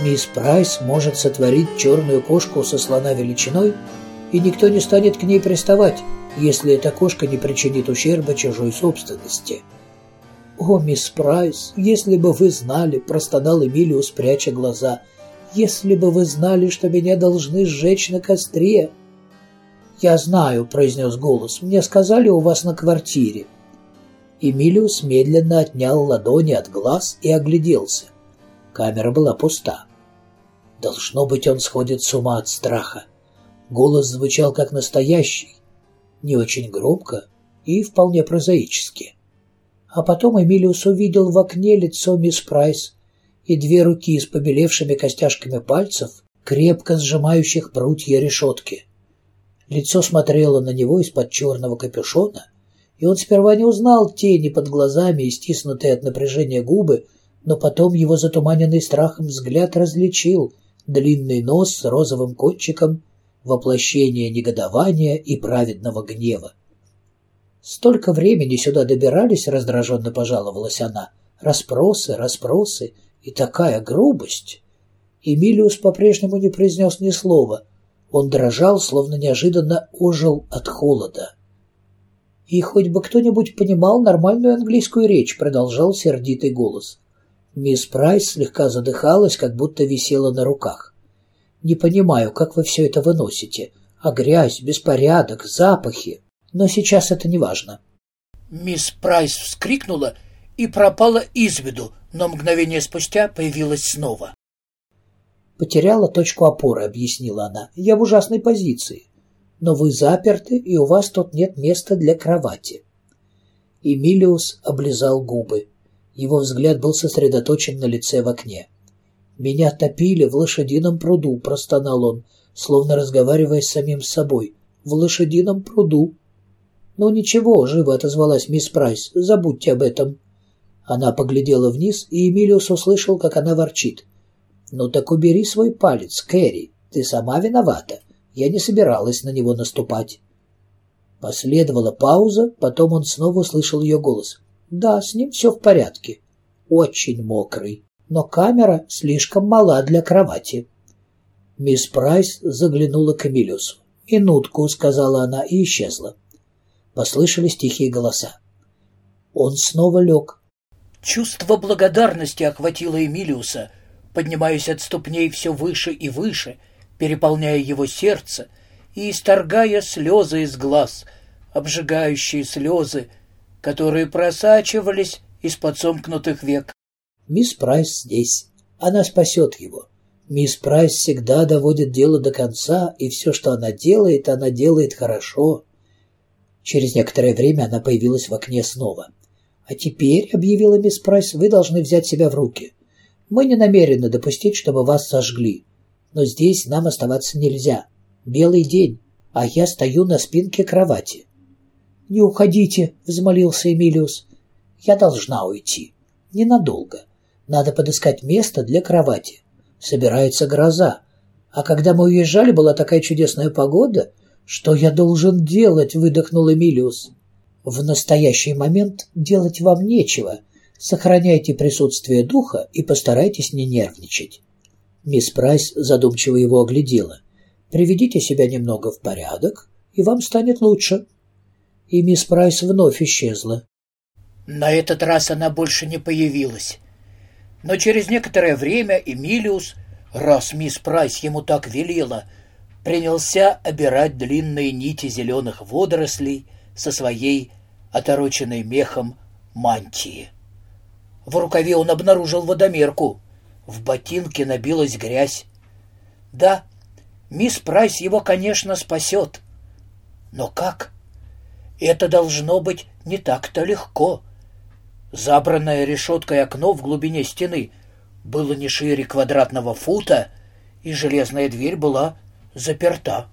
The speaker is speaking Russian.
Мисс Прайс может сотворить черную кошку со слона величиной, и никто не станет к ней приставать, если эта кошка не причинит ущерба чужой собственности. «О, мисс Прайс, если бы вы знали!» – простонал Эмилиус, пряча глаза. «Если бы вы знали, что меня должны сжечь на костре!» «Я знаю», – произнес голос. «Мне сказали у вас на квартире». Эмилиус медленно отнял ладони от глаз и огляделся. Камера была пуста. Должно быть, он сходит с ума от страха. Голос звучал как настоящий, не очень громко и вполне прозаически. А потом Эмилиус увидел в окне лицо мисс Прайс и две руки с побелевшими костяшками пальцев, крепко сжимающих прутья решетки. Лицо смотрело на него из-под черного капюшона, и он сперва не узнал тени под глазами и стиснутые от напряжения губы, но потом его затуманенный страхом взгляд различил длинный нос с розовым кончиком, воплощение негодования и праведного гнева. Столько времени сюда добирались, раздраженно пожаловалась она. Распросы, распросы и такая грубость. Эмилиус по-прежнему не произнес ни слова. Он дрожал, словно неожиданно ожил от холода. «И хоть бы кто-нибудь понимал нормальную английскую речь», — продолжал сердитый голос. Мисс Прайс слегка задыхалась, как будто висела на руках. «Не понимаю, как вы все это выносите. А грязь, беспорядок, запахи. Но сейчас это не важно. Мисс Прайс вскрикнула и пропала из виду, но мгновение спустя появилась снова. «Потеряла точку опоры», — объяснила она. «Я в ужасной позиции. Но вы заперты, и у вас тут нет места для кровати». Эмилиус облизал губы. Его взгляд был сосредоточен на лице в окне. «Меня топили в лошадином пруду», — простонал он, словно разговаривая с самим собой. «В лошадином пруду». «Ну ничего», — живо отозвалась мисс Прайс, — «забудьте об этом». Она поглядела вниз, и Эмилиус услышал, как она ворчит. «Ну так убери свой палец, Кэрри, ты сама виновата. Я не собиралась на него наступать». Последовала пауза, потом он снова услышал ее голос. Да, с ним все в порядке. Очень мокрый. Но камера слишком мала для кровати. Мисс Прайс заглянула к Эмилиусу. «Минутку», — сказала она и исчезла. Послышались тихие голоса. Он снова лег. Чувство благодарности охватило Эмилиуса, поднимаясь от ступней все выше и выше, переполняя его сердце и исторгая слезы из глаз, обжигающие слезы, которые просачивались из-под сомкнутых век. «Мисс Прайс здесь. Она спасет его. Мисс Прайс всегда доводит дело до конца, и все, что она делает, она делает хорошо». Через некоторое время она появилась в окне снова. «А теперь», — объявила мисс Прайс, — «вы должны взять себя в руки. Мы не намерены допустить, чтобы вас сожгли. Но здесь нам оставаться нельзя. Белый день, а я стою на спинке кровати. «Не уходите», — взмолился Эмилиус. «Я должна уйти. Ненадолго. Надо подыскать место для кровати. Собирается гроза. А когда мы уезжали, была такая чудесная погода. Что я должен делать?» — выдохнул Эмилиус. «В настоящий момент делать вам нечего. Сохраняйте присутствие духа и постарайтесь не нервничать». Мисс Прайс задумчиво его оглядела. «Приведите себя немного в порядок, и вам станет лучше» и мисс Прайс вновь исчезла. На этот раз она больше не появилась. Но через некоторое время Эмилиус, раз мисс Прайс ему так велела, принялся обирать длинные нити зеленых водорослей со своей отороченной мехом мантии. В рукаве он обнаружил водомерку. В ботинке набилась грязь. Да, мисс Прайс его, конечно, спасет. Но как? — это должно быть не так-то легко. Забранное решеткой окно в глубине стены было не шире квадратного фута, и железная дверь была заперта.